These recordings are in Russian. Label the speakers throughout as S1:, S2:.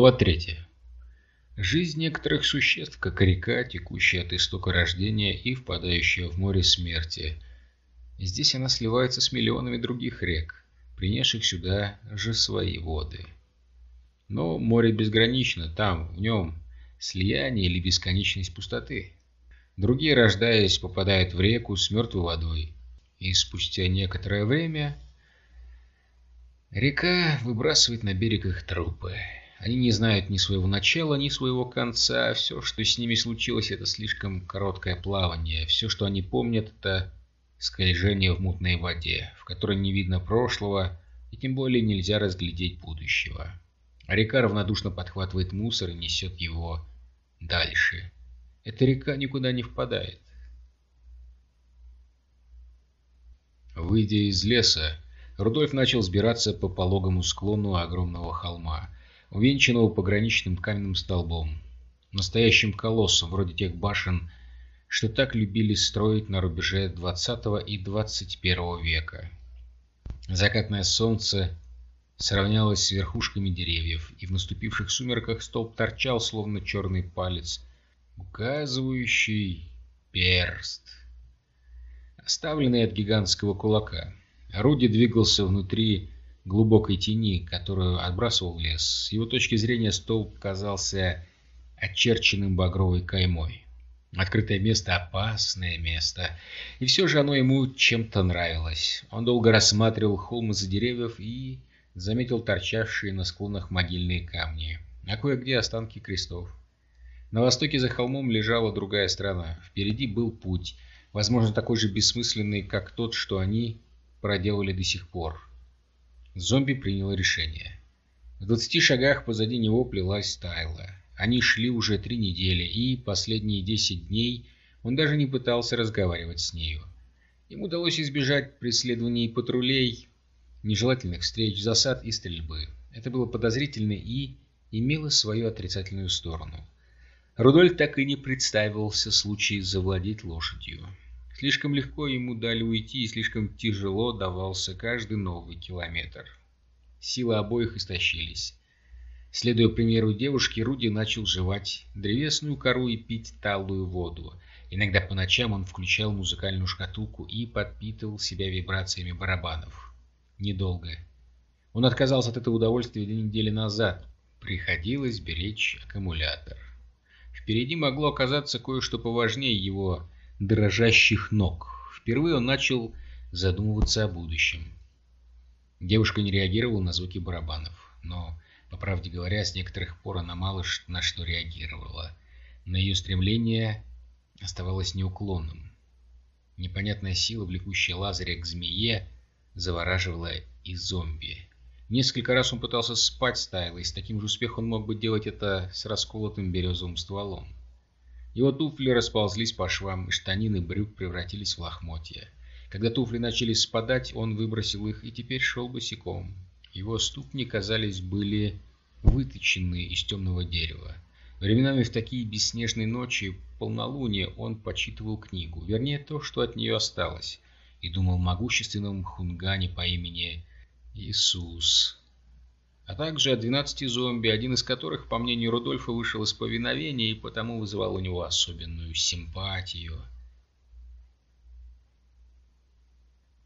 S1: Глава 3. Жизнь некоторых существ, как река, текущая от истока рождения и впадающая в море смерти. Здесь она сливается с миллионами других рек, принесших сюда же свои воды. Но море безгранично, там, в нем, слияние или бесконечность пустоты. Другие, рождаясь, попадают в реку с мертвой водой, и спустя некоторое время река выбрасывает на берег их трупы. Они не знают ни своего начала, ни своего конца. Все, что с ними случилось, это слишком короткое плавание. Все, что они помнят, это скольжение в мутной воде, в которой не видно прошлого, и тем более нельзя разглядеть будущего. А река равнодушно подхватывает мусор и несет его дальше. Эта река никуда не впадает. Выйдя из леса, Рудольф начал сбираться по пологому склону огромного холма увенчанного пограничным каменным столбом, настоящим колоссом, вроде тех башен, что так любили строить на рубеже 20 и 21 века. Закатное солнце сравнялось с верхушками деревьев, и в наступивших сумерках столб торчал, словно черный палец, указывающий перст, оставленный от гигантского кулака. Руди двигался внутри глубокой тени, которую отбрасывал лес. С его точки зрения столб казался очерченным багровой каймой. Открытое место — опасное место. И все же оно ему чем-то нравилось. Он долго рассматривал холм из-за деревьев и заметил торчавшие на склонах могильные камни, а кое-где останки крестов. На востоке за холмом лежала другая страна. Впереди был путь, возможно, такой же бессмысленный, как тот, что они проделали до сих пор. Зомби принял решение. В двадцати шагах позади него плелась Тайла. Они шли уже три недели, и последние десять дней он даже не пытался разговаривать с нею. Ему удалось избежать преследований патрулей, нежелательных встреч, засад и стрельбы. Это было подозрительно и имело свою отрицательную сторону. Рудольф так и не представился случай завладеть лошадью. Слишком легко ему дали уйти, и слишком тяжело давался каждый новый километр. Силы обоих истощились. Следуя примеру девушки, Руди начал жевать древесную кору и пить талую воду. Иногда по ночам он включал музыкальную шкатулку и подпитывал себя вибрациями барабанов. Недолго. Он отказался от этого удовольствия две недели назад. Приходилось беречь аккумулятор. Впереди могло оказаться кое-что поважнее его дрожащих ног. Впервые он начал задумываться о будущем. Девушка не реагировала на звуки барабанов, но, по правде говоря, с некоторых пор она мало на что реагировала. На ее стремление оставалось неуклонным. Непонятная сила, влекущая Лазаря к змее, завораживала и зомби. Несколько раз он пытался спать с Тайлой, с таким же успехом он мог бы делать это с расколотым березовым стволом. Его туфли расползлись по швам, штанины брюк превратились в лохмотья. Когда туфли начали спадать, он выбросил их и теперь шел босиком. Его ступни, казались, были выточены из темного дерева. Временами в такие бесснежные ночи, полнолуние, он почитывал книгу, вернее то, что от нее осталось, и думал о могущественном хунгане по имени Иисус а также о 12 зомби, один из которых, по мнению Рудольфа, вышел из повиновения и потому вызывал у него особенную симпатию.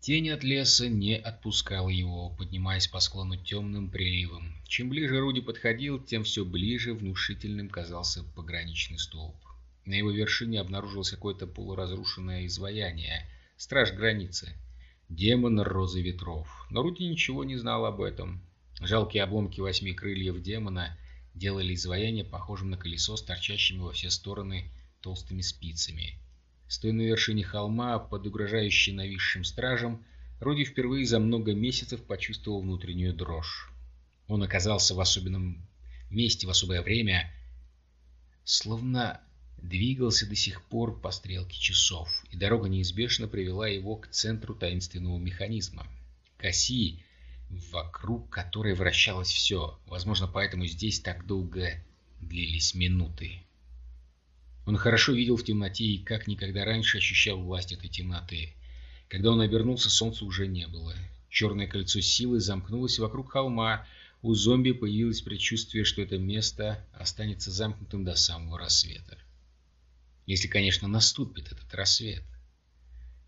S1: Тень от леса не отпускала его, поднимаясь по склону темным приливом. Чем ближе Руди подходил, тем все ближе внушительным казался пограничный столб. На его вершине обнаружилось какое-то полуразрушенное изваяние, страж границы, демон розы ветров. Но Руди ничего не знал об этом. Жалкие обломки восьми крыльев демона делали изваяние похожим на колесо с торчащими во все стороны толстыми спицами. Стоя на вершине холма, под угрожающей нависшим стражем, Руди впервые за много месяцев почувствовал внутреннюю дрожь. Он оказался в особенном месте в особое время, словно двигался до сих пор по стрелке часов, и дорога неизбежно привела его к центру таинственного механизма. К оси, вокруг которой вращалось все. Возможно, поэтому здесь так долго длились минуты. Он хорошо видел в темноте и как никогда раньше ощущал власть этой темноты. Когда он обернулся, солнца уже не было. Черное кольцо силы замкнулось вокруг холма. у зомби появилось предчувствие, что это место останется замкнутым до самого рассвета. Если, конечно, наступит этот рассвет.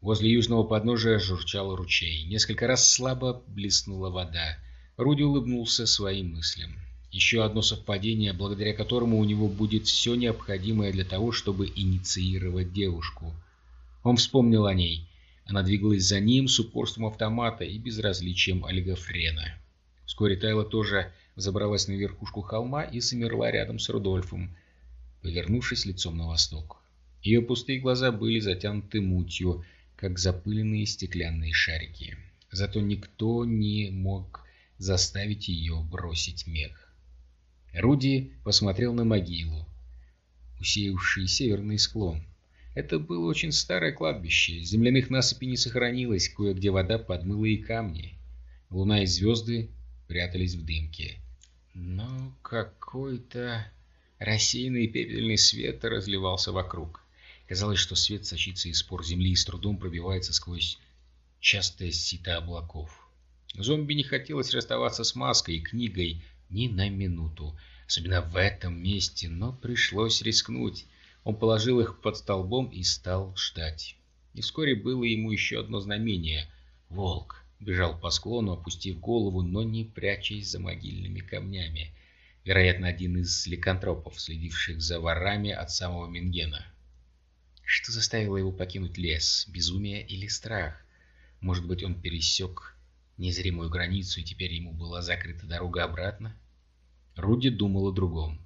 S1: Возле южного подножия журчал ручей. Несколько раз слабо блеснула вода. Руди улыбнулся своим мыслям. Еще одно совпадение, благодаря которому у него будет все необходимое для того, чтобы инициировать девушку. Он вспомнил о ней. Она двигалась за ним с упорством автомата и безразличием олигофрена. Вскоре Тайла тоже забралась на верхушку холма и замерла рядом с Рудольфом, повернувшись лицом на восток. Ее пустые глаза были затянуты мутью, как запыленные стеклянные шарики. Зато никто не мог заставить ее бросить мех. Руди посмотрел на могилу, усеявший северный склон. Это было очень старое кладбище, земляных насыпей не сохранилось, кое-где вода подмыла и камни. Луна и звезды прятались в дымке. Но какой-то рассеянный пепельный свет разливался вокруг. Казалось, что свет сочится из пор земли и с трудом пробивается сквозь частое сито облаков. Зомби не хотелось расставаться с маской и книгой ни на минуту, особенно в этом месте, но пришлось рискнуть. Он положил их под столбом и стал ждать. И вскоре было ему еще одно знамение. Волк бежал по склону, опустив голову, но не прячась за могильными камнями. Вероятно, один из ликантропов, следивших за ворами от самого Мингена. Что заставило его покинуть лес? Безумие или страх? Может быть, он пересек незримую границу, и теперь ему была закрыта дорога обратно? Руди думал о другом.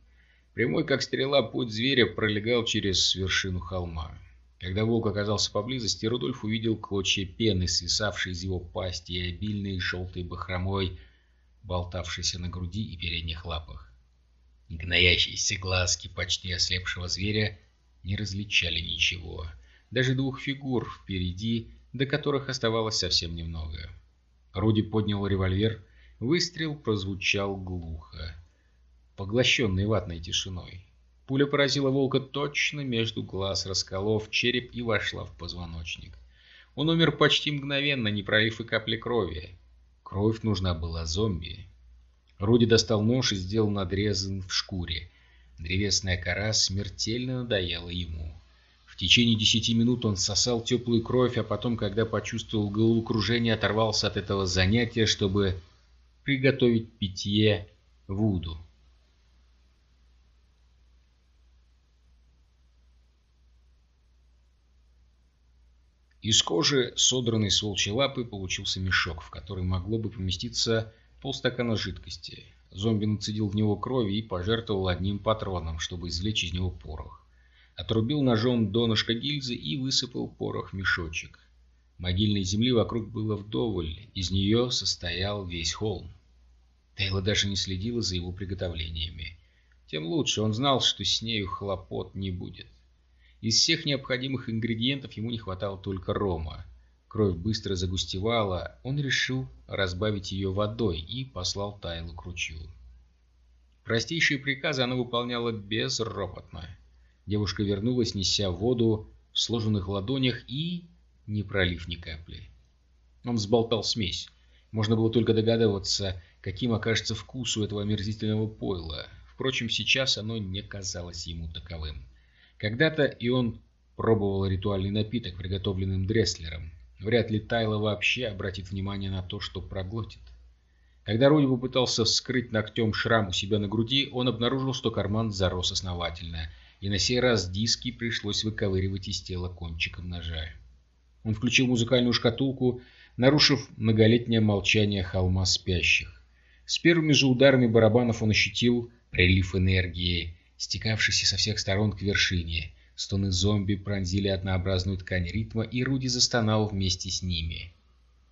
S1: Прямой, как стрела, путь зверя пролегал через вершину холма. Когда волк оказался поблизости, Рудольф увидел клочья пены, свисавшие из его пасти, и обильные желтой бахромой, болтавшиеся на груди и передних лапах. Гноящиеся глазки почти ослепшего зверя не различали ничего. Даже двух фигур впереди, до которых оставалось совсем немного. Руди поднял револьвер. Выстрел прозвучал глухо, поглощенный ватной тишиной. Пуля поразила волка точно между глаз, расколов череп и вошла в позвоночник. Он умер почти мгновенно, не пролив и капли крови. Кровь нужна была зомби. Руди достал нож и сделал надрезан в шкуре. Древесная кора смертельно надоела ему. В течение десяти минут он сосал теплую кровь, а потом, когда почувствовал головокружение, оторвался от этого занятия, чтобы приготовить питье Вуду. Из кожи, содранной с волчьей лапы, получился мешок, в который могло бы поместиться полстакана жидкости. Зомби нацедил в него крови и пожертвовал одним патроном, чтобы извлечь из него порох. Отрубил ножом донышко гильзы и высыпал порох в мешочек. Могильной земли вокруг было вдоволь, из нее состоял весь холм. Тейла даже не следила за его приготовлениями. Тем лучше, он знал, что с нею хлопот не будет. Из всех необходимых ингредиентов ему не хватало только рома. Кровь быстро загустевала, он решил разбавить ее водой и послал Тайлу к ручью. Простейшие приказы она выполняла безропотно. Девушка вернулась, неся воду в сложенных ладонях и не пролив ни капли. Он взболтал смесь. Можно было только догадываться, каким окажется вкус у этого омерзительного пойла. Впрочем, сейчас оно не казалось ему таковым. Когда-то и он пробовал ритуальный напиток, приготовленным Дресслером, Вряд ли Тайла вообще обратит внимание на то, что проглотит. Когда Руди попытался вскрыть ногтем шрам у себя на груди, он обнаружил, что карман зарос основательно, и на сей раз диски пришлось выковыривать из тела кончиком ножа. Он включил музыкальную шкатулку, нарушив многолетнее молчание холма спящих. С первыми же ударами барабанов он ощутил прилив энергии, стекавшийся со всех сторон к вершине. Стоны зомби пронзили однообразную ткань ритма, и Руди застонал вместе с ними.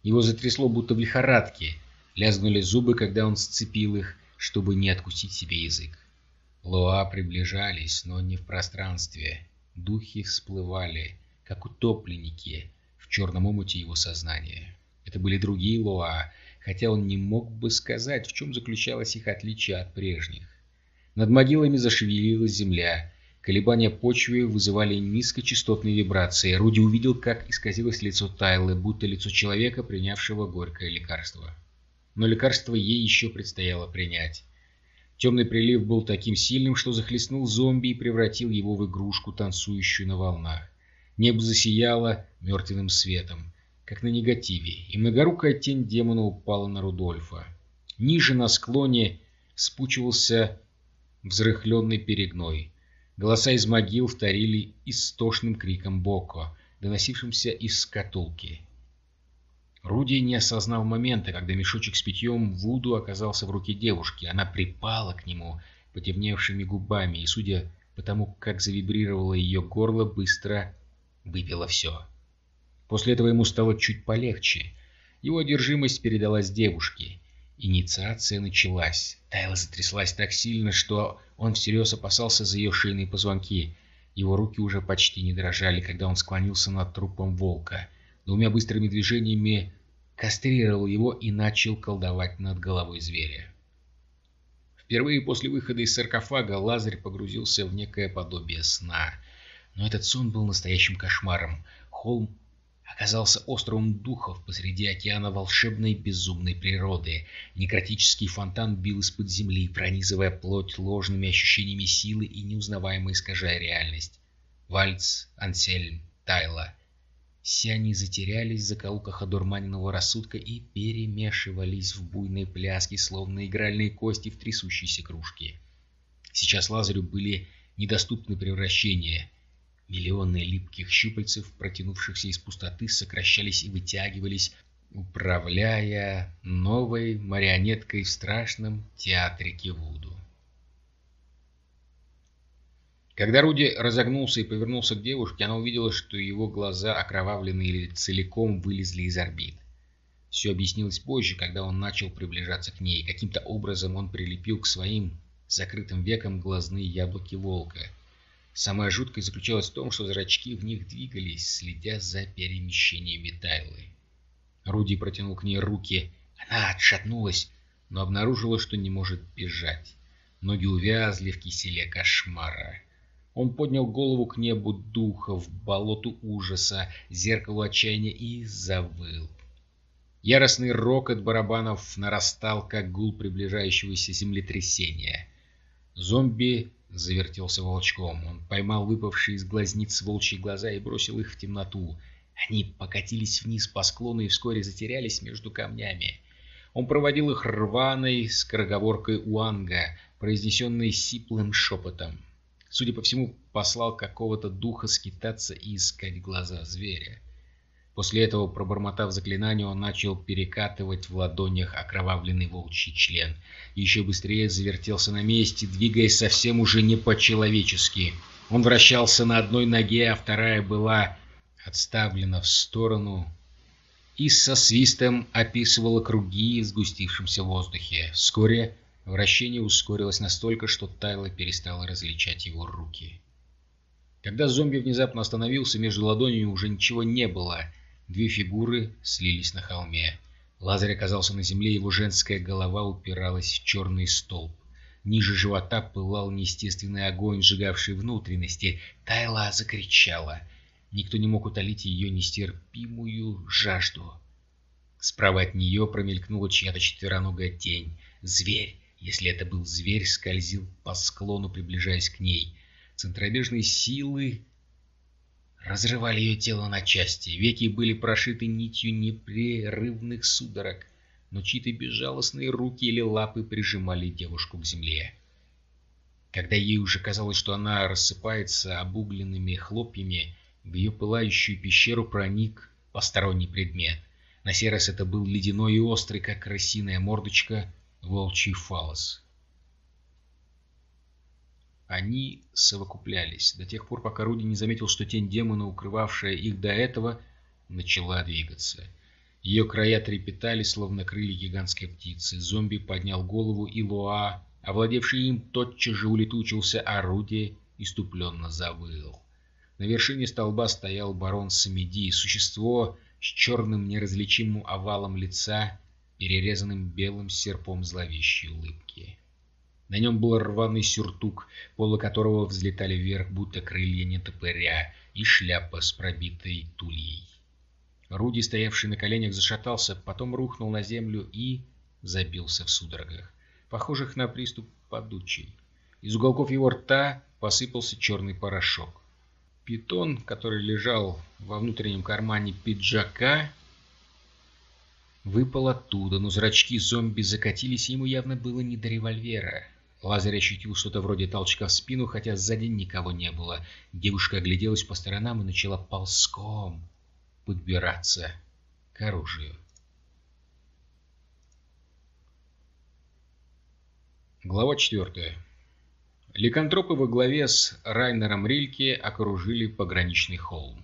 S1: Его затрясло, будто в лихорадке. Лязгнули зубы, когда он сцепил их, чтобы не откусить себе язык. Лоа приближались, но не в пространстве. Духи всплывали, как утопленники, в черном омуте его сознания. Это были другие Лоа, хотя он не мог бы сказать, в чем заключалось их отличие от прежних. Над могилами зашевелилась земля, Колебания почвы вызывали низкочастотные вибрации. Руди увидел, как исказилось лицо Тайлы, будто лицо человека, принявшего горькое лекарство. но лекарство ей еще предстояло принять. Темный прилив был таким сильным, что захлестнул зомби и превратил его в игрушку, танцующую на волнах. Небо засияло мертвенным светом, как на негативе, и многорукая тень демона упала на Рудольфа. Ниже на склоне спучивался взрыхленный перегной. Голоса из могил вторили истошным криком Боко, доносившимся из скатулки. Руди не осознал момента, когда мешочек с питьем Вуду оказался в руке девушки. Она припала к нему потемневшими губами и, судя по тому, как завибрировало ее горло, быстро выпила все. После этого ему стало чуть полегче. Его одержимость передалась девушке. Инициация началась. Тайла затряслась так сильно, что он всерьез опасался за ее шейные позвонки. Его руки уже почти не дрожали, когда он склонился над трупом волка. Двумя быстрыми движениями кастрировал его и начал колдовать над головой зверя. Впервые после выхода из саркофага Лазарь погрузился в некое подобие сна. Но этот сон был настоящим кошмаром. Холм оказался островом духов посреди океана волшебной безумной природы. Некротический фонтан бил из-под земли, пронизывая плоть ложными ощущениями силы и неузнаваемо искажая реальность. Вальц, Ансельм, Тайла. Все они затерялись в закоулках одурманенного рассудка и перемешивались в буйной пляске, словно игральные кости в трясущейся кружке. Сейчас Лазарю были недоступны превращения — Миллионы липких щупальцев, протянувшихся из пустоты, сокращались и вытягивались, управляя новой марионеткой в страшном театре Кивуду. Когда Руди разогнулся и повернулся к девушке, она увидела, что его глаза, окровавленные целиком, вылезли из орбит. Все объяснилось позже, когда он начал приближаться к ней. Каким-то образом он прилепил к своим закрытым векам глазные яблоки волка — Самое жуткое заключалось в том, что зрачки в них двигались, следя за перемещениями Тайлы. Руди протянул к ней руки. Она отшатнулась, но обнаружила, что не может бежать. Ноги увязли в киселе кошмара. Он поднял голову к небу духов, болоту ужаса, зеркалу отчаяния и завыл. Яростный рокот барабанов нарастал, как гул приближающегося землетрясения. Зомби завертелся волчком. Он поймал выпавшие из глазниц волчьи глаза и бросил их в темноту. Они покатились вниз по склону и вскоре затерялись между камнями. Он проводил их рваной скороговоркой уанга, произнесенной сиплым шепотом. Судя по всему, послал какого-то духа скитаться и искать глаза зверя. После этого, пробормотав заклинание, он начал перекатывать в ладонях окровавленный волчий член. Еще быстрее завертелся на месте, двигаясь совсем уже не по-человечески. Он вращался на одной ноге, а вторая была отставлена в сторону и со свистом описывала круги в сгустившемся воздухе. Вскоре вращение ускорилось настолько, что Тайла перестала различать его руки. Когда зомби внезапно остановился, между ладонями уже ничего не было — Две фигуры слились на холме. Лазарь оказался на земле, его женская голова упиралась в черный столб. Ниже живота пылал неестественный огонь, сжигавший внутренности. Тайла закричала. Никто не мог утолить ее нестерпимую жажду. Справа от нее промелькнула чья-то четвероногая тень. Зверь, если это был зверь, скользил по склону, приближаясь к ней. Центробежные силы разрывали ее тело на части. Веки были прошиты нитью непрерывных судорог, но чьи-то безжалостные руки или лапы прижимали девушку к земле. Когда ей уже казалось, что она рассыпается обугленными хлопьями, в ее пылающую пещеру проник посторонний предмет. На сей раз это был ледяной и острый, как крысиная мордочка, волчий фалос. Они совокуплялись до тех пор, пока Руди не заметил, что тень демона, укрывавшая их до этого, начала двигаться. Ее края трепетали, словно крылья гигантской птицы. Зомби поднял голову, и Луа, овладевший им, тотчас же улетучился, а Руди иступленно завыл. На вершине столба стоял барон Самеди, существо с черным неразличимым овалом лица, перерезанным белым серпом зловещей улыбки. На нем был рваный сюртук, полы которого взлетали вверх, будто крылья нетопыря, и шляпа с пробитой тульей. Руди, стоявший на коленях, зашатался, потом рухнул на землю и забился в судорогах, похожих на приступ подучий. Из уголков его рта посыпался черный порошок. Питон, который лежал во внутреннем кармане пиджака, выпал оттуда, но зрачки зомби закатились, и ему явно было не до револьвера. Лазарь ощутил что-то вроде толчка в спину, хотя сзади никого не было. Девушка огляделась по сторонам и начала ползком подбираться к оружию. Глава четвертая. Ликантропы во главе с Райнером Рильке окружили пограничный холм.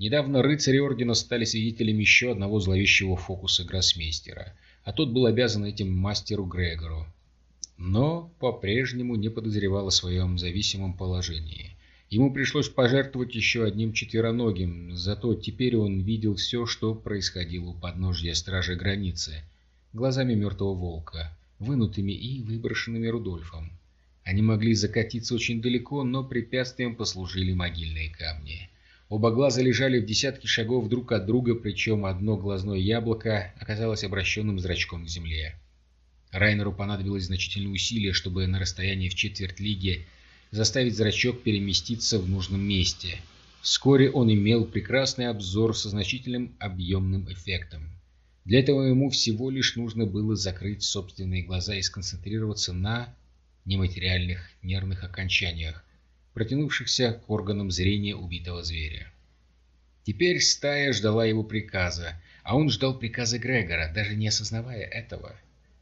S1: Недавно рыцари Ордена стали свидетелями еще одного зловещего фокуса гроссмейстера, а тот был обязан этим мастеру Грегору, но по-прежнему не подозревал о своем зависимом положении. Ему пришлось пожертвовать еще одним четвероногим, зато теперь он видел все, что происходило у подножья стражи границы, глазами мертвого волка, вынутыми и выброшенными Рудольфом. Они могли закатиться очень далеко, но препятствием послужили могильные камни. Оба глаза лежали в десятке шагов друг от друга, причем одно глазное яблоко оказалось обращенным зрачком к земле. Райнеру понадобилось значительные усилия, чтобы на расстоянии в четверть лиги заставить зрачок переместиться в нужном месте. Вскоре он имел прекрасный обзор со значительным объемным эффектом. Для этого ему всего лишь нужно было закрыть собственные глаза и сконцентрироваться на нематериальных нервных окончаниях, протянувшихся к органам зрения убитого зверя. Теперь стая ждала его приказа, а он ждал приказа Грегора, даже не осознавая этого.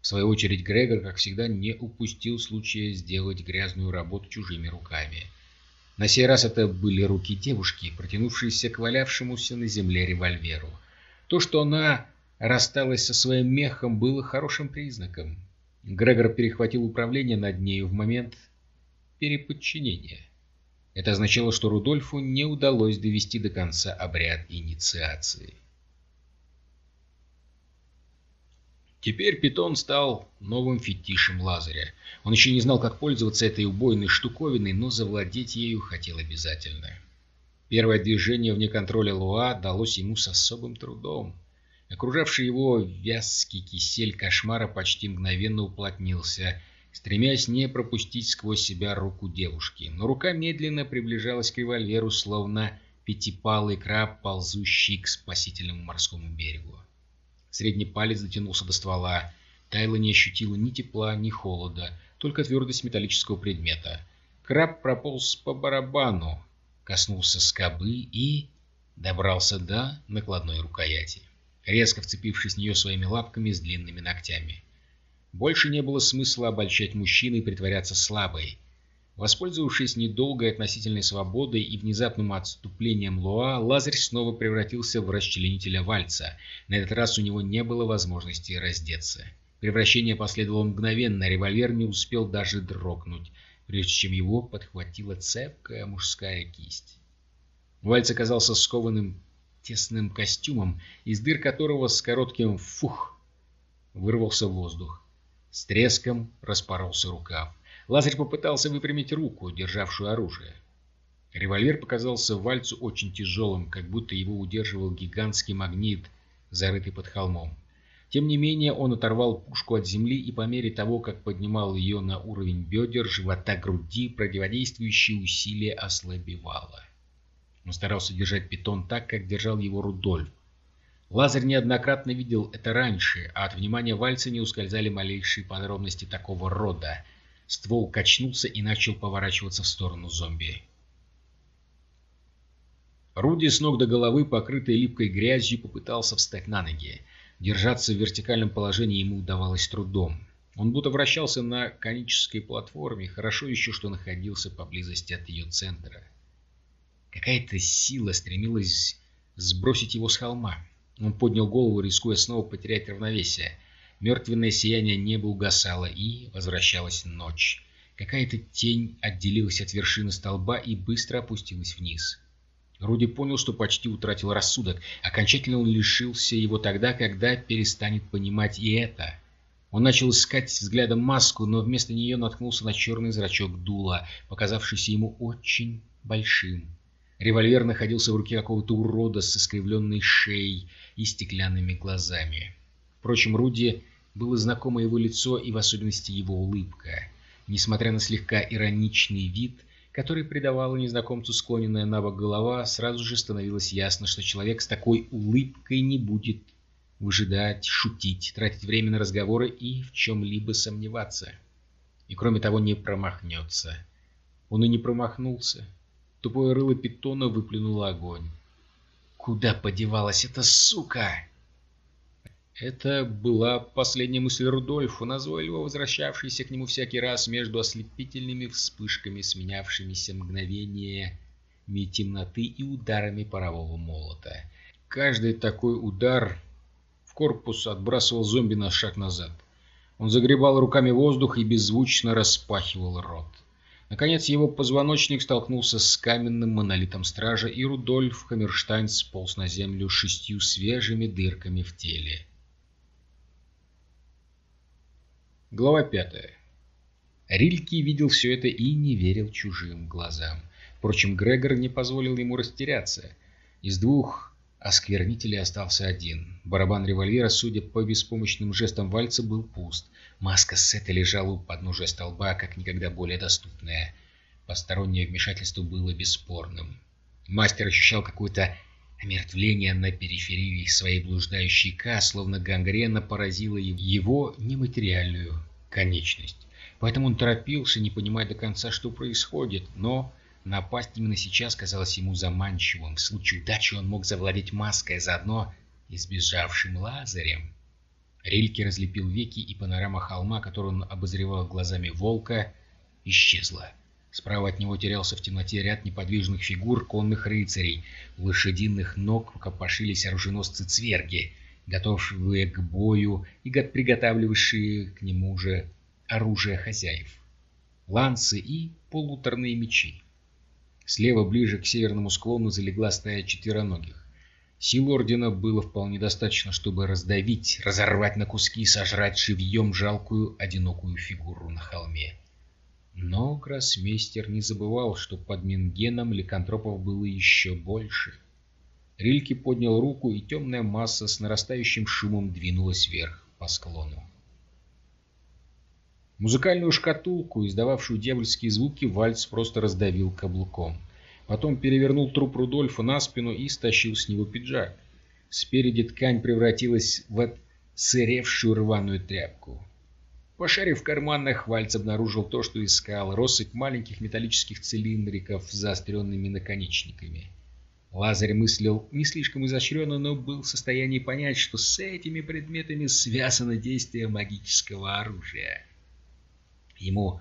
S1: Свою очередь Грегор, как всегда, не упустил случая сделать грязную работу чужими руками. На сей раз это были руки девушки, протянувшиеся к валявшемуся на земле револьверу. То, что она рассталась со своим мехом, было хорошим признаком. Грегор перехватил управление над нею в момент переподчинения. Это означало, что Рудольфу не удалось довести до конца обряд инициации. Теперь питон стал новым фетишем Лазаря. Он еще не знал, как пользоваться этой убойной штуковиной, но завладеть ею хотел обязательно. Первое движение вне контроля Луа далось ему с особым трудом. Окружавший его вязкий кисель кошмара почти мгновенно уплотнился, стремясь не пропустить сквозь себя руку девушки. Но рука медленно приближалась к револьверу, словно пятипалый краб, ползущий к спасительному морскому берегу. Средний палец дотянулся до ствола. Тайла не ощутила ни тепла, ни холода, только твердость металлического предмета. Краб прополз по барабану, коснулся скобы и добрался до накладной рукояти, резко вцепившись в нее своими лапками с длинными ногтями. Больше не было смысла обольщать мужчины и притворяться слабой. Воспользовавшись недолгой относительной свободой и внезапным отступлением Луа, Лазарь снова превратился в расчленителя вальца. На этот раз у него не было возможности раздеться. Превращение последовало мгновенно, револьвер не успел даже дрогнуть, прежде чем его подхватила цепкая мужская кисть. Вальц оказался скованным тесным костюмом, из дыр которого с коротким «фух» вырвался воздух. С треском распоролся рукав. Лазарь попытался выпрямить руку, державшую оружие. Револьвер показался Вальцу очень тяжелым, как будто его удерживал гигантский магнит, зарытый под холмом. Тем не менее, он оторвал пушку от земли и по мере того, как поднимал ее на уровень бедер, живота, груди, противодействующие усилия ослабевало. Он старался держать питон так, как держал его Рудольф. Лазарь неоднократно видел это раньше, а от внимания Вальца не ускользали малейшие подробности такого рода — Ствол качнулся и начал поворачиваться в сторону зомби. Руди с ног до головы, покрытый липкой грязью, попытался встать на ноги. Держаться в вертикальном положении ему удавалось трудом. Он будто вращался на конической платформе, хорошо еще, что находился поблизости от ее центра. Какая-то сила стремилась сбросить его с холма. Он поднял голову, рискуя снова потерять равновесие. Мертвенное сияние неба угасало, и возвращалась ночь. Какая-то тень отделилась от вершины столба и быстро опустилась вниз. Руди понял, что почти утратил рассудок. Окончательно он лишился его тогда, когда перестанет понимать и это. Он начал искать взглядом маску, но вместо нее наткнулся на черный зрачок дула, показавшийся ему очень большим. Револьвер находился в руке какого-то урода с искривленной шеей и стеклянными глазами. Впрочем, Руди было знакомо его лицо и в особенности его улыбка. Несмотря на слегка ироничный вид, который придавала незнакомцу склоненная на бок голова, сразу же становилось ясно, что человек с такой улыбкой не будет выжидать, шутить, тратить время на разговоры и в чем-либо сомневаться. И кроме того не промахнется. Он и не промахнулся. Тупое рыло питона выплюнуло огонь. «Куда подевалась эта сука?» Это была последняя мысль Рудольфа, назойливо возвращавшаяся к нему всякий раз между ослепительными вспышками, сменявшимися мгновениями темноты и ударами парового молота. Каждый такой удар в корпус отбрасывал зомби на шаг назад. Он загребал руками воздух и беззвучно распахивал рот. Наконец его позвоночник столкнулся с каменным монолитом стража, и Рудольф Хаммерштайн сполз на землю шестью свежими дырками в теле. Глава пятая. Рильки видел все это и не верил чужим глазам. Впрочем, Грегор не позволил ему растеряться. Из двух осквернителей остался один. Барабан револьвера, судя по беспомощным жестам вальца, был пуст. Маска Сета лежала у подножия столба, как никогда более доступная. Постороннее вмешательство было бесспорным. Мастер ощущал какое-то Омертвление на периферии своей блуждающей К, словно гангрена поразила его нематериальную конечность. Поэтому он торопился, не понимая до конца, что происходит, но напасть именно сейчас казалось ему заманчивым. В случае удачи он мог завладеть маской, а заодно и сбежавшим Лазарем. Рильке разлепил веки, и панорама холма, которую он обозревал глазами волка, исчезла. Справа от него терялся в темноте ряд неподвижных фигур конных рыцарей. У лошадиных ног копошились оруженосцы-цверги, готовые к бою и приготавливавшие к нему же оружие хозяев. Ланцы и полуторные мечи. Слева, ближе к северному склону, залегла стая четвероногих. Сил Ордена было вполне достаточно, чтобы раздавить, разорвать на куски и сожрать живьем жалкую, одинокую фигуру на холме. Но гроссмейстер не забывал, что под Мингеном ликантропов было еще больше. Рильки поднял руку, и темная масса с нарастающим шумом двинулась вверх по склону. Музыкальную шкатулку, издававшую дьявольские звуки, Вальц просто раздавил каблуком. Потом перевернул труп Рудольфа на спину и стащил с него пиджак. Спереди ткань превратилась в сыревшую рваную тряпку. Пошарив в карманах, Вальц обнаружил то, что искал, россыпь маленьких металлических цилиндриков с заостренными наконечниками. Лазарь мыслил не слишком изощренно, но был в состоянии понять, что с этими предметами связано действие магического оружия. Ему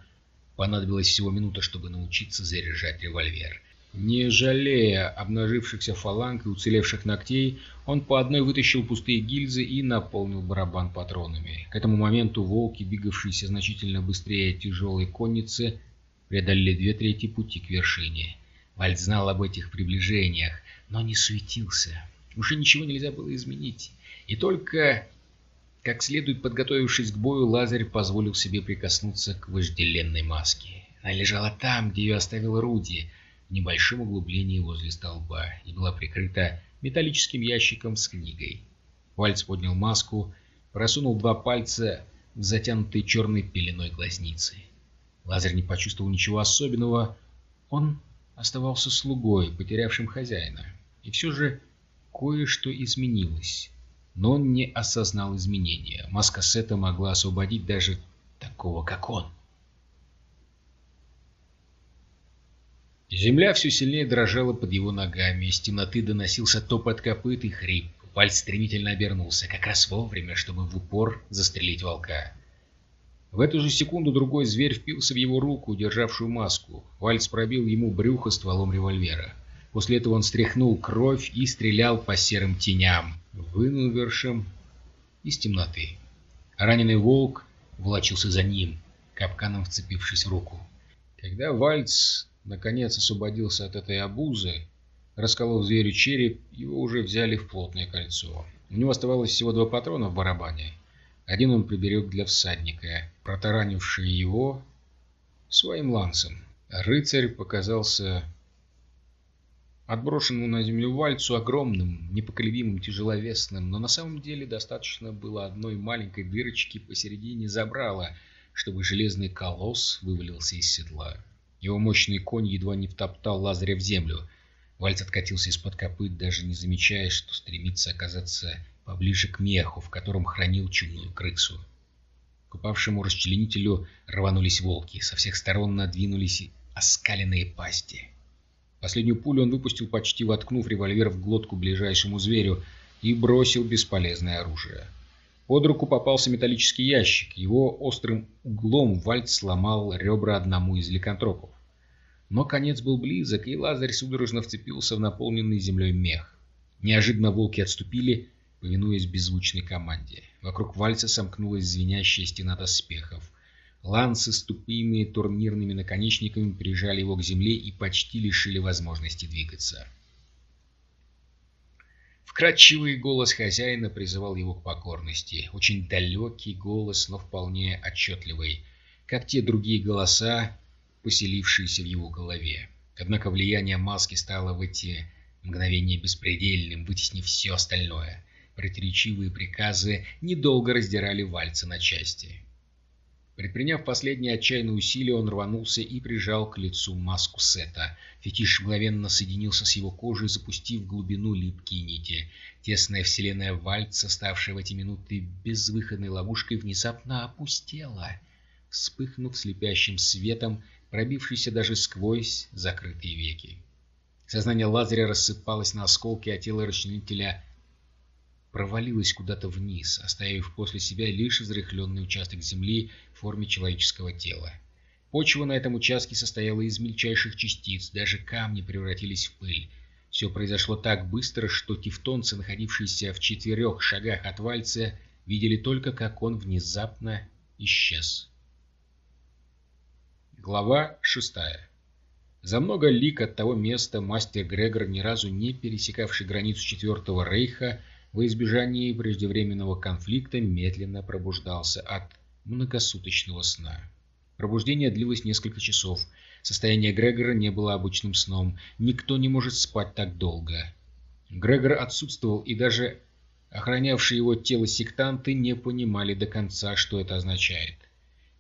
S1: понадобилось всего минута, чтобы научиться заряжать револьвер. Не жалея обнажившихся фаланг и уцелевших ногтей, он по одной вытащил пустые гильзы и наполнил барабан патронами. К этому моменту волки, двигавшиеся значительно быстрее тяжелой конницы, преодолели две трети пути к вершине. Вальд знал об этих приближениях, но не суетился. Уже ничего нельзя было изменить. И только, как следует подготовившись к бою, Лазарь позволил себе прикоснуться к вожделенной маске. Она лежала там, где ее оставил Руди, небольшом углублении возле столба и была прикрыта металлическим ящиком с книгой. Вальц поднял маску, просунул два пальца в затянутые черной пеленой глазницы. Лазарь не почувствовал ничего особенного. Он оставался слугой, потерявшим хозяина. И все же кое-что изменилось. Но он не осознал изменения. Маска Сета могла освободить даже такого, как он. Земля все сильнее дрожала под его ногами, из темноты доносился топот копыт и хрип. Пальц стремительно обернулся, как раз вовремя, чтобы в упор застрелить волка. В эту же секунду другой зверь впился в его руку, державшую маску. Вальц пробил ему брюхо стволом револьвера. После этого он стряхнул кровь и стрелял по серым теням, вынувершим из темноты. Раненый волк волочился за ним, капканом вцепившись в руку. Когда Вальц наконец освободился от этой обузы, расколов зверю череп, его уже взяли в плотное кольцо. У него оставалось всего два патрона в барабане. Один он приберег для всадника, протаранивший его своим лансом. Рыцарь показался отброшенному на землю вальцу огромным, непоколебимым, тяжеловесным, но на самом деле достаточно было одной маленькой дырочки посередине забрала, чтобы железный колосс вывалился из седла. Его мощный конь едва не втоптал Лазаря в землю. Вальц откатился из-под копыт, даже не замечая, что стремится оказаться поближе к меху, в котором хранил чумную крысу. К упавшему расчленителю рванулись волки, со всех сторон надвинулись оскаленные пасти. Последнюю пулю он выпустил, почти воткнув револьвер в глотку ближайшему зверю, и бросил бесполезное оружие. Под руку попался металлический ящик. Его острым углом Вальц сломал ребра одному из ликантропов. Но конец был близок, и Лазарь судорожно вцепился в наполненный землей мех. Неожиданно волки отступили, повинуясь беззвучной команде. Вокруг Вальца сомкнулась звенящая стена доспехов. Ланцы с турнирными наконечниками прижали его к земле и почти лишили возможности двигаться. Вкрадчивый голос хозяина призывал его к покорности. Очень далекий голос, но вполне отчетливый, как те другие голоса, поселившиеся в его голове. Однако влияние маски стало в эти мгновения беспредельным, вытеснив все остальное. Противоречивые приказы недолго раздирали вальца на части. Предприняв последние отчаянные усилия, он рванулся и прижал к лицу маску Сета. Фетиш мгновенно соединился с его кожей, запустив в глубину липкие нити. Тесная вселенная Вальца, ставшая в эти минуты безвыходной ловушкой, внезапно опустела, вспыхнув слепящим светом, пробившийся даже сквозь закрытые веки. Сознание Лазаря рассыпалось на осколки, а тело расчленителя провалилась куда-то вниз, оставив после себя лишь взрыхленный участок земли в форме человеческого тела. Почва на этом участке состояла из мельчайших частиц, даже камни превратились в пыль. Все произошло так быстро, что тевтонцы, находившиеся в четырех шагах от Вальца, видели только, как он внезапно исчез. Глава шестая. За много лик от того места мастер Грегор, ни разу не пересекавший границу Четвертого Рейха, во избежании преждевременного конфликта медленно пробуждался от многосуточного сна. Пробуждение длилось несколько часов. Состояние Грегора не было обычным сном. Никто не может спать так долго. Грегор отсутствовал, и даже охранявшие его тело сектанты не понимали до конца, что это означает.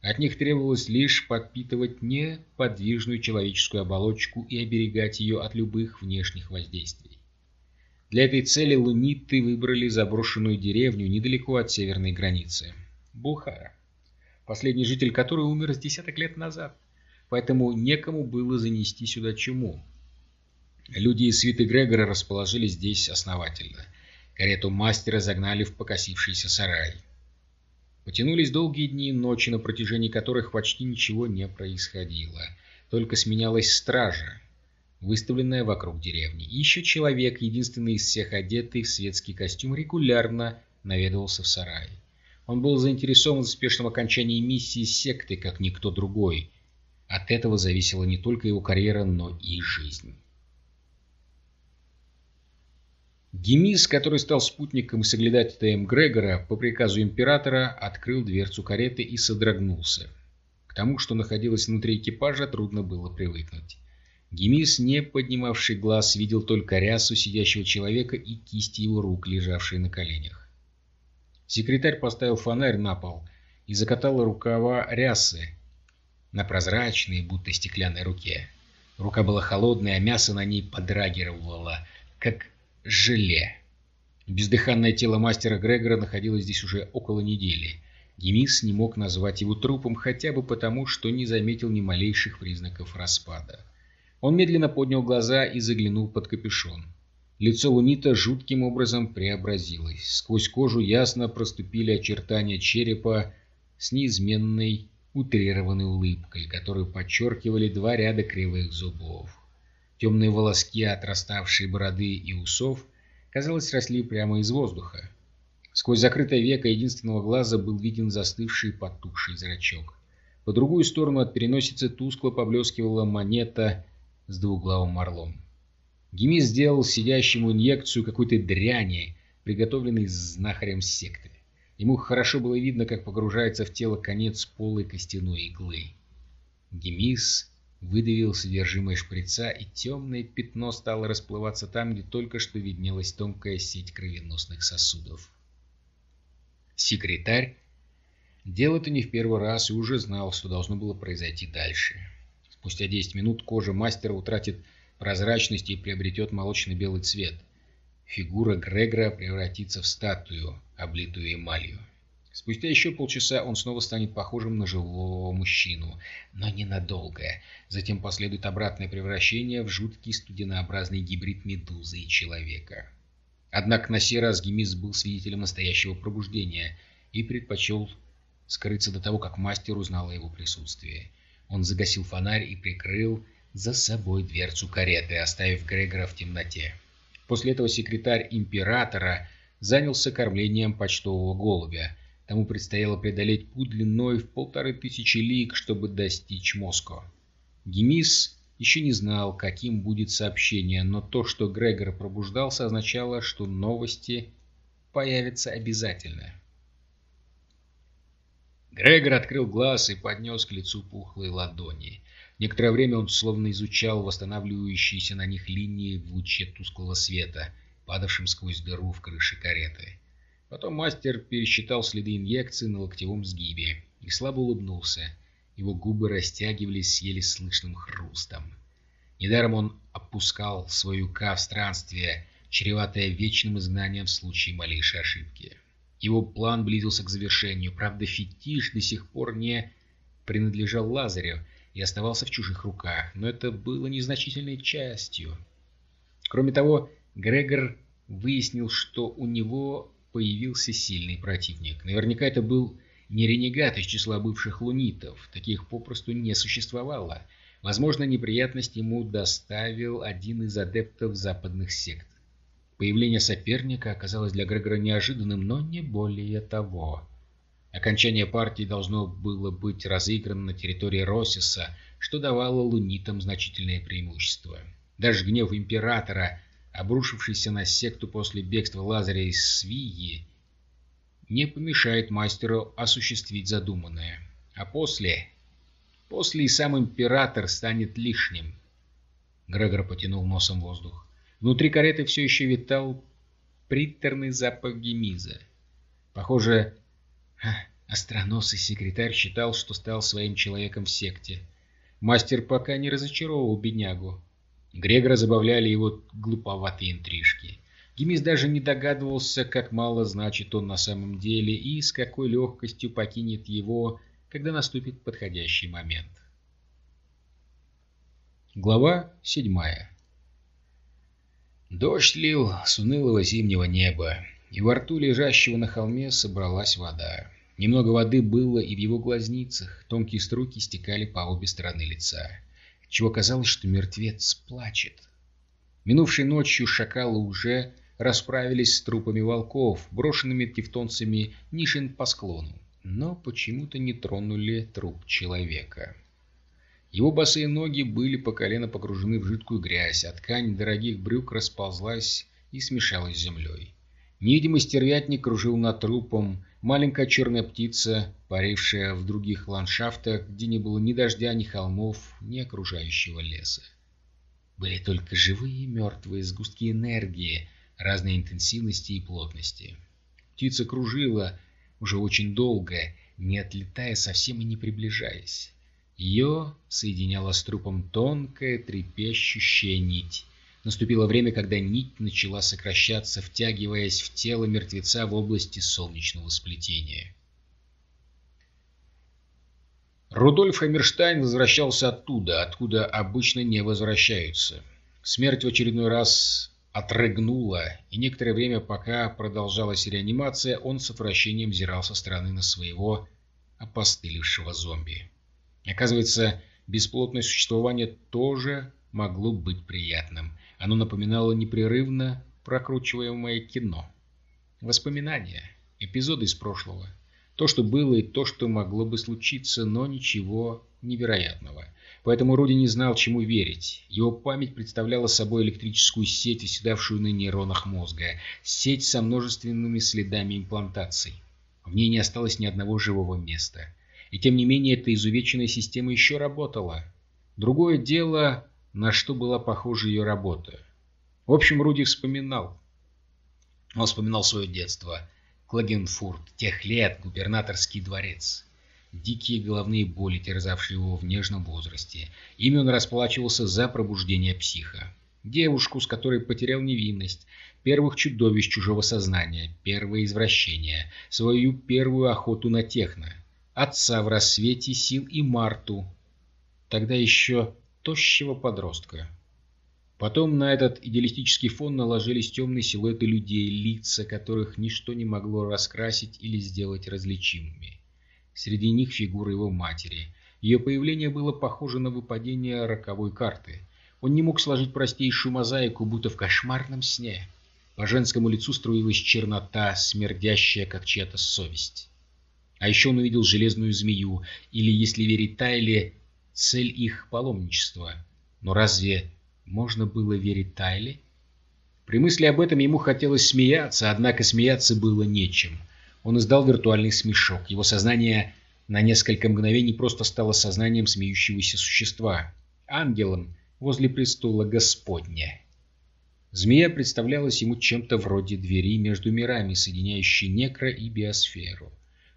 S1: От них требовалось лишь подпитывать неподвижную человеческую оболочку и оберегать ее от любых внешних воздействий. Для этой цели луниты выбрали заброшенную деревню недалеко от северной границы – Булхара, последний житель которой умер с десяток лет назад, поэтому некому было занести сюда чуму. Люди из свиты Грегора расположились здесь основательно. Карету мастера загнали в покосившийся сарай. Потянулись долгие дни и ночи, на протяжении которых почти ничего не происходило. Только сменялась стража, выставленная вокруг деревни. Еще человек, единственный из всех одетый в светский костюм, регулярно наведывался в сарай. Он был заинтересован в успешном окончании миссии секты, как никто другой. От этого зависела не только его карьера, но и жизнь. Гемис, который стал спутником и соглядатаем Грегора, по приказу императора открыл дверцу кареты и содрогнулся. К тому, что находилось внутри экипажа, трудно было привыкнуть. Гемис, не поднимавший глаз, видел только рясу сидящего человека и кисти его рук, лежавшие на коленях. Секретарь поставил фонарь на пол и закатал рукава рясы на прозрачной, будто стеклянной руке. Рука была холодная, а мясо на ней подрагивало, как желе. Бездыханное тело мастера Грегора находилось здесь уже около недели. Гемис не мог назвать его трупом хотя бы потому, что не заметил ни малейших признаков распада. Он медленно поднял глаза и заглянул под капюшон. Лицо Лунита жутким образом преобразилось. Сквозь кожу ясно проступили очертания черепа с неизменной утрированной улыбкой, которую подчеркивали два ряда кривых зубов. Темные волоски, отраставшие бороды и усов, казалось, росли прямо из воздуха. Сквозь закрытое веко единственного глаза был виден застывший потухший зрачок. По другую сторону от переносицы тускло поблескивала монета с двуглавым орлом. Гемис сделал сидящему инъекцию какой-то дряни, приготовленной знахарем секты. Ему хорошо было видно, как погружается в тело конец полой костяной иглы. Гемис выдавил содержимое шприца, и темное пятно стало расплываться там, где только что виднелась тонкая сеть кровеносных сосудов. Секретарь делал это не в первый раз и уже знал, что должно было произойти дальше. Спустя 10 минут кожа мастера утратит прозрачность и приобретет молочно-белый цвет. Фигура Грегора превратится в статую, облитую эмалью. Спустя еще полчаса он снова станет похожим на живого мужчину, но ненадолго. Затем последует обратное превращение в жуткий студенообразный гибрид медузы и человека. Однако на сей раз Гемис был свидетелем настоящего пробуждения и предпочел скрыться до того, как мастер узнал о его присутствии. Он загасил фонарь и прикрыл за собой дверцу кареты, оставив Грегора в темноте. После этого секретарь императора занялся кормлением почтового голубя — Тому предстояло преодолеть путь длиной в полторы тысячи лиг, чтобы достичь Москвы. Гемис еще не знал, каким будет сообщение, но то, что Грегор пробуждался, означало, что новости появятся обязательно. Грегор открыл глаз и поднес к лицу пухлые ладони. Некоторое время он словно изучал восстанавливающиеся на них линии в луче тусклого света, падавшем сквозь дыру в крыше кареты. Потом мастер пересчитал следы инъекции на локтевом сгибе и слабо улыбнулся. Его губы растягивались с еле слышным хрустом. Недаром он опускал свою К в странствие, чреватое вечным изгнанием в случае малейшей ошибки. Его план близился к завершению, правда фетиш до сих пор не принадлежал Лазарю и оставался в чужих руках, но это было незначительной частью. Кроме того, Грегор выяснил, что у него появился сильный противник. Наверняка это был не ренегат из числа бывших лунитов, таких попросту не существовало. Возможно, неприятность ему доставил один из адептов западных сект. Появление соперника оказалось для Грегора неожиданным, но не более того. Окончание партии должно было быть разыграно на территории Росиса, что давало лунитам значительное преимущество. Даже гнев императора обрушившийся на секту после бегства Лазаря из Свии, не помешает мастеру осуществить задуманное. А после... После и сам император станет лишним. Грегор потянул носом воздух. Внутри кареты все еще витал приторный запах гемиза. Похоже, остроносый секретарь считал, что стал своим человеком в секте. Мастер пока не разочаровывал беднягу. Грегора забавляли его глуповатые интрижки. Гемис даже не догадывался, как мало значит он на самом деле и с какой легкостью покинет его, когда наступит подходящий момент. Глава седьмая Дождь лил с унылого зимнего неба, и во рту лежащего на холме собралась вода. Немного воды было и в его глазницах, тонкие струйки стекали по обе стороны лица чего казалось, что мертвец плачет. Минувшей ночью шакалы уже расправились с трупами волков, брошенными тевтонцами нишин по склону, но почему-то не тронули труп человека. Его босые ноги были по колено погружены в жидкую грязь, а ткань дорогих брюк расползлась и смешалась с землей. Невидимый стервятник кружил над трупом, маленькая черная птица, парившая в других ландшафтах, где не было ни дождя, ни холмов, ни окружающего леса. Были только живые и мертвые сгустки энергии разной интенсивности и плотности. Птица кружила уже очень долго, не отлетая совсем и не приближаясь. Ее соединяла с трупом тонкая трепещущая нить, Наступило время, когда нить начала сокращаться, втягиваясь в тело мертвеца в области солнечного сплетения. Рудольф Хаммерштайн возвращался оттуда, откуда обычно не возвращаются. Смерть в очередной раз отрыгнула, и некоторое время, пока продолжалась реанимация, он с отвращением взирал со стороны на своего опостылевшего зомби. Оказывается, бесплотное существование тоже могло быть приятным. Оно напоминало непрерывно прокручиваемое кино. Воспоминания, эпизоды из прошлого. То, что было и то, что могло бы случиться, но ничего невероятного. Поэтому Руди не знал, чему верить. Его память представляла собой электрическую сеть, оседавшую на нейронах мозга. Сеть со множественными следами имплантаций. В ней не осталось ни одного живого места. И тем не менее, эта изувеченная система еще работала. Другое дело, на что была похожа ее работа. В общем, Руди вспоминал. Он вспоминал свое детство. Клагенфурт, тех лет, губернаторский дворец. Дикие головные боли, терзавшие его в нежном возрасте. Ими он расплачивался за пробуждение психа. Девушку, с которой потерял невинность, первых чудовищ чужого сознания, первое извращение, свою первую охоту на техно, отца в рассвете сил и Марту, тогда еще тощего подростка. Потом на этот идеалистический фон наложились темные силуэты людей, лица которых ничто не могло раскрасить или сделать различимыми. Среди них фигура его матери. Ее появление было похоже на выпадение роковой карты. Он не мог сложить простейшую мозаику, будто в кошмарном сне. По женскому лицу струилась чернота, смердящая, как чья-то совесть. А еще он увидел железную змею, или, если верить Тайле, цель их паломничества. Но разве можно было верить Тайле? При мысли об этом ему хотелось смеяться, однако смеяться было нечем. Он издал виртуальный смешок. Его сознание на несколько мгновений просто стало сознанием смеющегося существа. Ангелом возле престола Господня. Змея представлялась ему чем-то вроде двери между мирами, соединяющей некро и биосферу.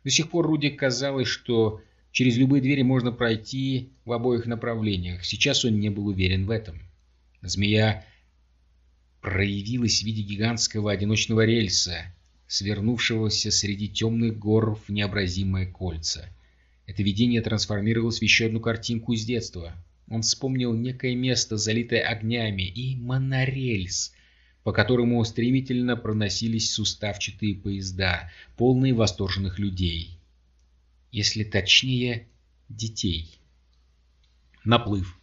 S1: До сих пор Руди казалось, что через любые двери можно пройти в обоих направлениях. Сейчас он не был уверен в этом. Змея проявилась в виде гигантского одиночного рельса, свернувшегося среди темных гор в необразимое кольца. Это видение трансформировалось в еще одну картинку из детства. Он вспомнил некое место, залитое огнями, и монорельс, по которому стремительно проносились суставчатые поезда, полные восторженных людей. Если точнее, детей. Наплыв.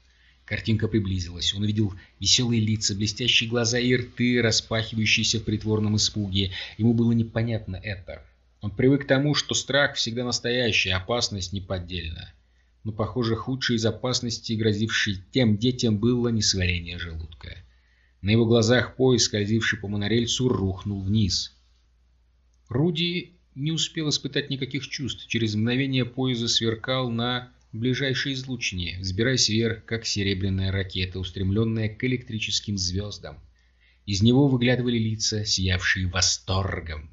S1: Картинка приблизилась. Он увидел веселые лица, блестящие глаза и рты, распахивающиеся в притворном испуге. Ему было непонятно это. Он привык к тому, что страх всегда настоящий, опасность неподдельна. Но, похоже, худшей из опасностей, грозившей тем детям, было несварение желудка. На его глазах поезд, скользивший по монорельсу, рухнул вниз. Руди не успел испытать никаких чувств. Через мгновение поезд сверкал на ближайшее излучине, взбираясь вверх, как серебряная ракета, устремленная к электрическим звездам. Из него выглядывали лица, сиявшие восторгом.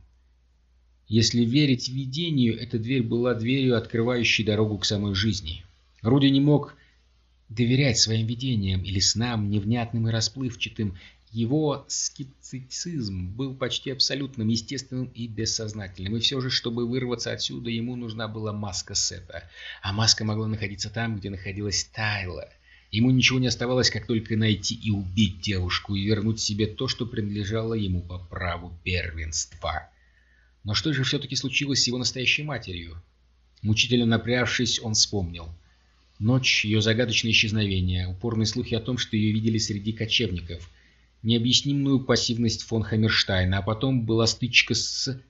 S1: Если верить видению, эта дверь была дверью, открывающей дорогу к самой жизни. Руди не мог доверять своим видениям или снам, невнятным и расплывчатым, его скептицизм был почти абсолютным, естественным и бессознательным. И все же, чтобы вырваться отсюда, ему нужна была маска Сета. А маска могла находиться там, где находилась Тайла. Ему ничего не оставалось, как только найти и убить девушку, и вернуть себе то, что принадлежало ему по праву первенства. Но что же все-таки случилось с его настоящей матерью? Мучительно напрягшись, он вспомнил. Ночь, ее загадочное исчезновение, упорные слухи о том, что ее видели среди кочевников — необъяснимую пассивность фон Хаммерштайна, а потом была стычка с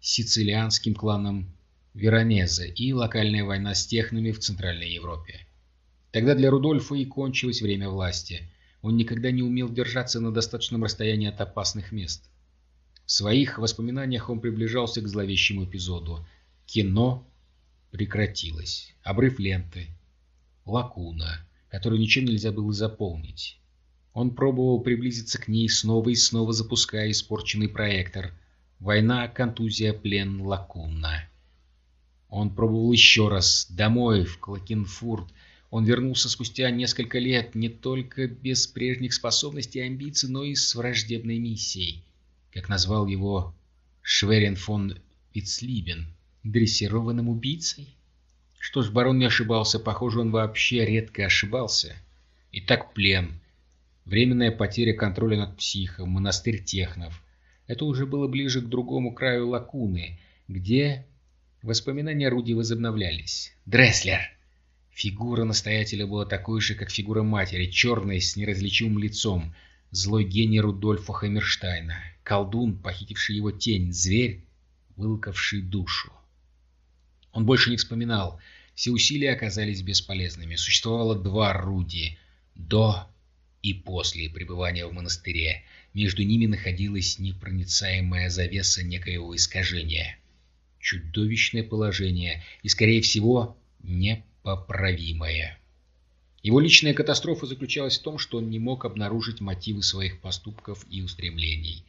S1: сицилианским кланом Веронезе и локальная война с технами в Центральной Европе. Тогда для Рудольфа и кончилось время власти. Он никогда не умел держаться на достаточном расстоянии от опасных мест. В своих воспоминаниях он приближался к зловещему эпизоду. Кино прекратилось. Обрыв ленты. Лакуна, которую ничем нельзя было заполнить. Он пробовал приблизиться к ней снова и снова, запуская испорченный проектор. Война, контузия, плен, лакуна. Он пробовал еще раз. Домой, в Клакенфурт. Он вернулся спустя несколько лет не только без прежних способностей и амбиций, но и с враждебной миссией. Как назвал его Шверин фон Вицлибен. Дрессированным убийцей? Что ж, барон не ошибался. Похоже, он вообще редко ошибался. Итак, плен. Временная потеря контроля над психом, монастырь технов. Это уже было ближе к другому краю лакуны, где воспоминания Руди возобновлялись. Дресслер! Фигура настоятеля была такой же, как фигура матери, черной, с неразличимым лицом. Злой гений Рудольфа Хаммерштайна. Колдун, похитивший его тень. Зверь, вылкавший душу. Он больше не вспоминал. Все усилия оказались бесполезными. Существовало два Руди. До и после пребывания в монастыре между ними находилась непроницаемая завеса некоего искажения. Чудовищное положение и, скорее всего, непоправимое. Его личная катастрофа заключалась в том, что он не мог обнаружить мотивы своих поступков и устремлений,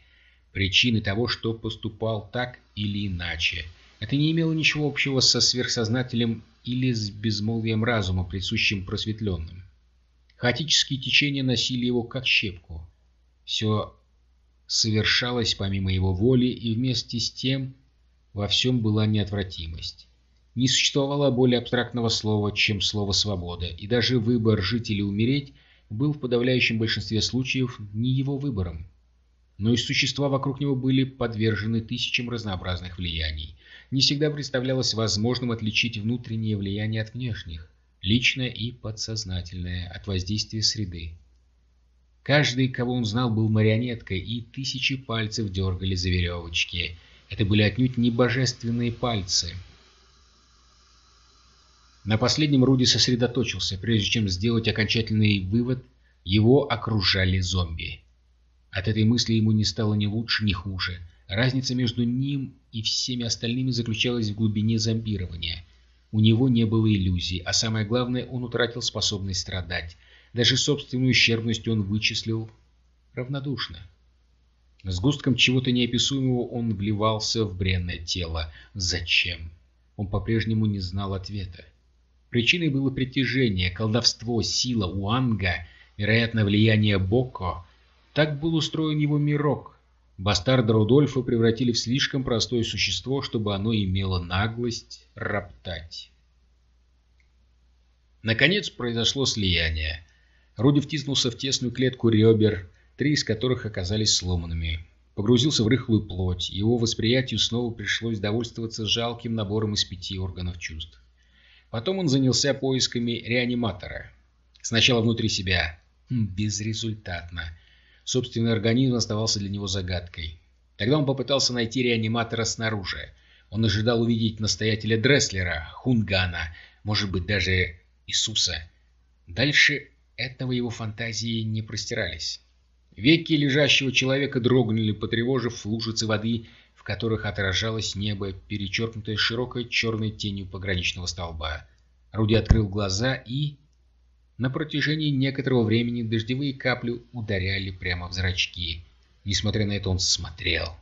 S1: причины того, что поступал так или иначе. Это не имело ничего общего со сверхсознательным или с безмолвием разума, присущим просветленным. Хаотические течения носили его как щепку. Все совершалось помимо его воли, и вместе с тем во всем была неотвратимость. Не существовало более абстрактного слова, чем слово «свобода», и даже выбор жить или умереть был в подавляющем большинстве случаев не его выбором. Но и существа вокруг него были подвержены тысячам разнообразных влияний. Не всегда представлялось возможным отличить внутреннее влияние от внешних, личное и подсознательное от воздействия среды. Каждый, кого он знал, был марионеткой, и тысячи пальцев дергали за веревочки. Это были отнюдь не божественные пальцы — на последнем Руди сосредоточился. Прежде чем сделать окончательный вывод, его окружали зомби. От этой мысли ему не стало ни лучше, ни хуже. Разница между ним и всеми остальными заключалась в глубине зомбирования. У него не было иллюзий, а самое главное, он утратил способность страдать. Даже собственную ущербность он вычислил равнодушно. С густком чего-то неописуемого он вливался в бренное тело. Зачем? Он по-прежнему не знал ответа. Причиной было притяжение, колдовство, сила Уанга, вероятно, влияние Боко. Так был устроен его мирок. Бастарда Рудольфа превратили в слишком простое существо, чтобы оно имело наглость роптать. Наконец произошло слияние. Руди втиснулся в тесную клетку ребер, три из которых оказались сломанными. Погрузился в рыхлую плоть, его восприятию снова пришлось довольствоваться жалким набором из пяти органов чувств. Потом он занялся поисками реаниматора. Сначала внутри себя. Хм, безрезультатно. Собственный организм оставался для него загадкой. Тогда он попытался найти реаниматора снаружи. Он ожидал увидеть настоятеля Дресслера, Хунгана, может быть, даже Иисуса. Дальше этого его фантазии не простирались. Веки лежащего человека дрогнули, потревожив лужицы воды которых отражалось небо, перечеркнутое широкой черной тенью пограничного столба. Руди открыл глаза и... На протяжении некоторого времени дождевые капли ударяли прямо в зрачки. Несмотря на это, он смотрел.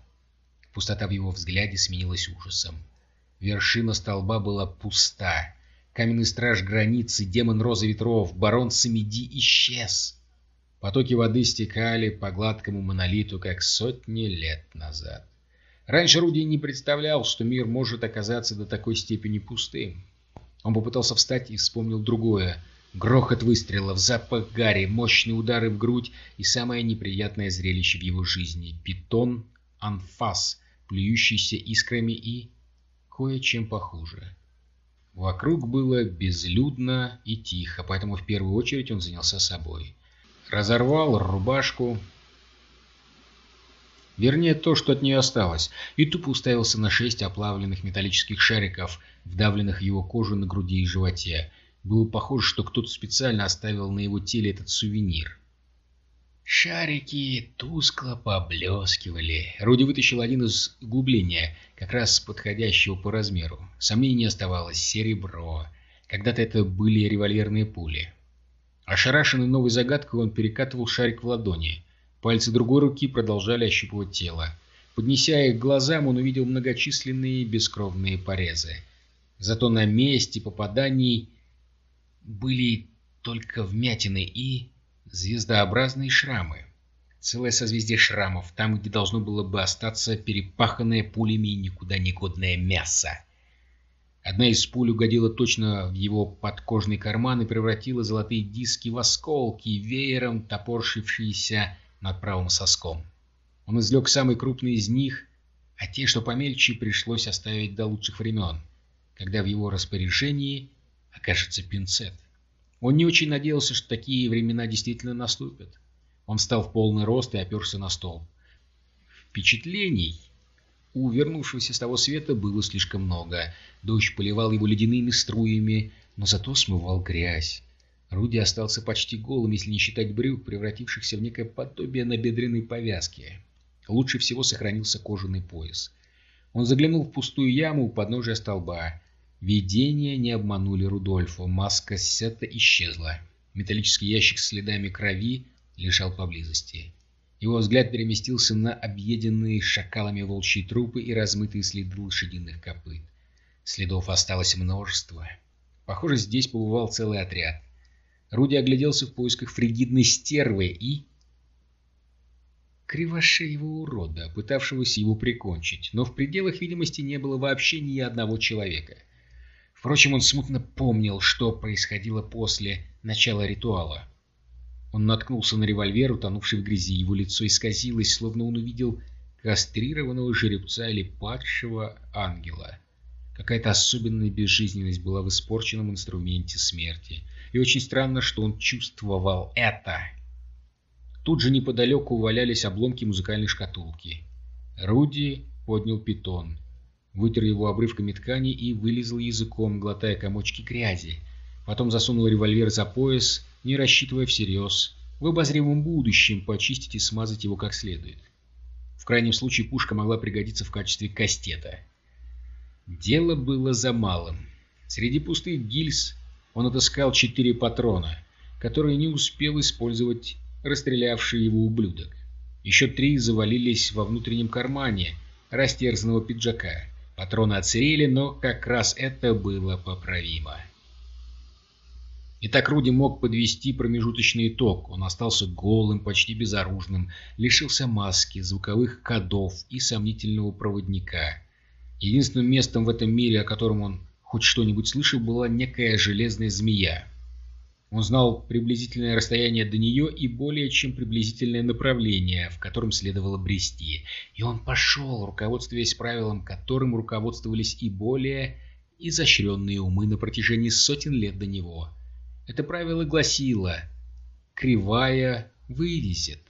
S1: Пустота в его взгляде сменилась ужасом. Вершина столба была пуста. Каменный страж границы, демон розы ветров, барон Самиди исчез. Потоки воды стекали по гладкому монолиту, как сотни лет назад. Раньше Руди не представлял, что мир может оказаться до такой степени пустым. Он попытался встать и вспомнил другое. Грохот выстрелов, запах гари, мощные удары в грудь и самое неприятное зрелище в его жизни — питон анфас, плюющийся искрами и кое-чем похуже. Вокруг было безлюдно и тихо, поэтому в первую очередь он занялся собой. Разорвал рубашку, Вернее, то, что от нее осталось, и тупо уставился на шесть оплавленных металлических шариков, вдавленных в его кожу на груди и животе. Было похоже, что кто-то специально оставил на его теле этот сувенир. Шарики тускло поблескивали. Руди вытащил один из углубления, как раз подходящего по размеру. Сомнений не оставалось. Серебро. Когда-то это были револьверные пули. Ошарашенный новой загадкой, он перекатывал шарик в ладони. Пальцы другой руки продолжали ощупывать тело. Поднеся их к глазам, он увидел многочисленные бескровные порезы. Зато на месте попаданий были только вмятины и звездообразные шрамы. Целое созвездие шрамов, там, где должно было бы остаться перепаханное пулями никуда не годное мясо. Одна из пуль угодила точно в его подкожный карман и превратила золотые диски в осколки, веером топоршившиеся над правым соском. Он извлек самый крупный из них, а те, что помельче, пришлось оставить до лучших времен, когда в его распоряжении окажется пинцет. Он не очень надеялся, что такие времена действительно наступят. Он встал в полный рост и оперся на стол. Впечатлений у вернувшегося с того света было слишком много. Дождь поливал его ледяными струями, но зато смывал грязь. Руди остался почти голым, если не считать брюк, превратившихся в некое подобие набедренной повязки. Лучше всего сохранился кожаный пояс. Он заглянул в пустую яму у подножия столба. Видения не обманули Рудольфа. Маска Сета исчезла. Металлический ящик с следами крови лежал поблизости. Его взгляд переместился на объеденные шакалами волчьи трупы и размытые следы лошадиных копыт. Следов осталось множество. Похоже, здесь побывал целый отряд. Руди огляделся в поисках фригидной стервы и... Кривошеего урода, пытавшегося его прикончить, но в пределах видимости не было вообще ни одного человека. Впрочем, он смутно помнил, что происходило после начала ритуала. Он наткнулся на револьвер, утонувший в грязи. Его лицо исказилось, словно он увидел кастрированного жеребца или падшего ангела. Какая-то особенная безжизненность была в испорченном инструменте смерти. И очень странно, что он чувствовал это. Тут же неподалеку валялись обломки музыкальной шкатулки. Руди поднял питон, вытер его обрывками ткани и вылезал языком, глотая комочки грязи. Потом засунул револьвер за пояс не рассчитывая всерьез в обозримом будущем почистить и смазать его как следует. В крайнем случае пушка могла пригодиться в качестве кастета. Дело было за малым. Среди пустых гильз он отыскал четыре патрона, которые не успел использовать расстрелявший его ублюдок. Еще три завалились во внутреннем кармане растерзанного пиджака. Патроны отсырели, но как раз это было поправимо. И так Руди мог подвести промежуточный итог. Он остался голым, почти безоружным, лишился маски, звуковых кодов и сомнительного проводника. Единственным местом в этом мире, о котором он хоть что-нибудь слышал, была некая железная змея. Он знал приблизительное расстояние до нее и более чем приблизительное направление, в котором следовало брести. И он пошел, руководствуясь правилам, которым руководствовались и более изощренные умы на протяжении сотен лет до него. Это правило гласило «Кривая вывезет».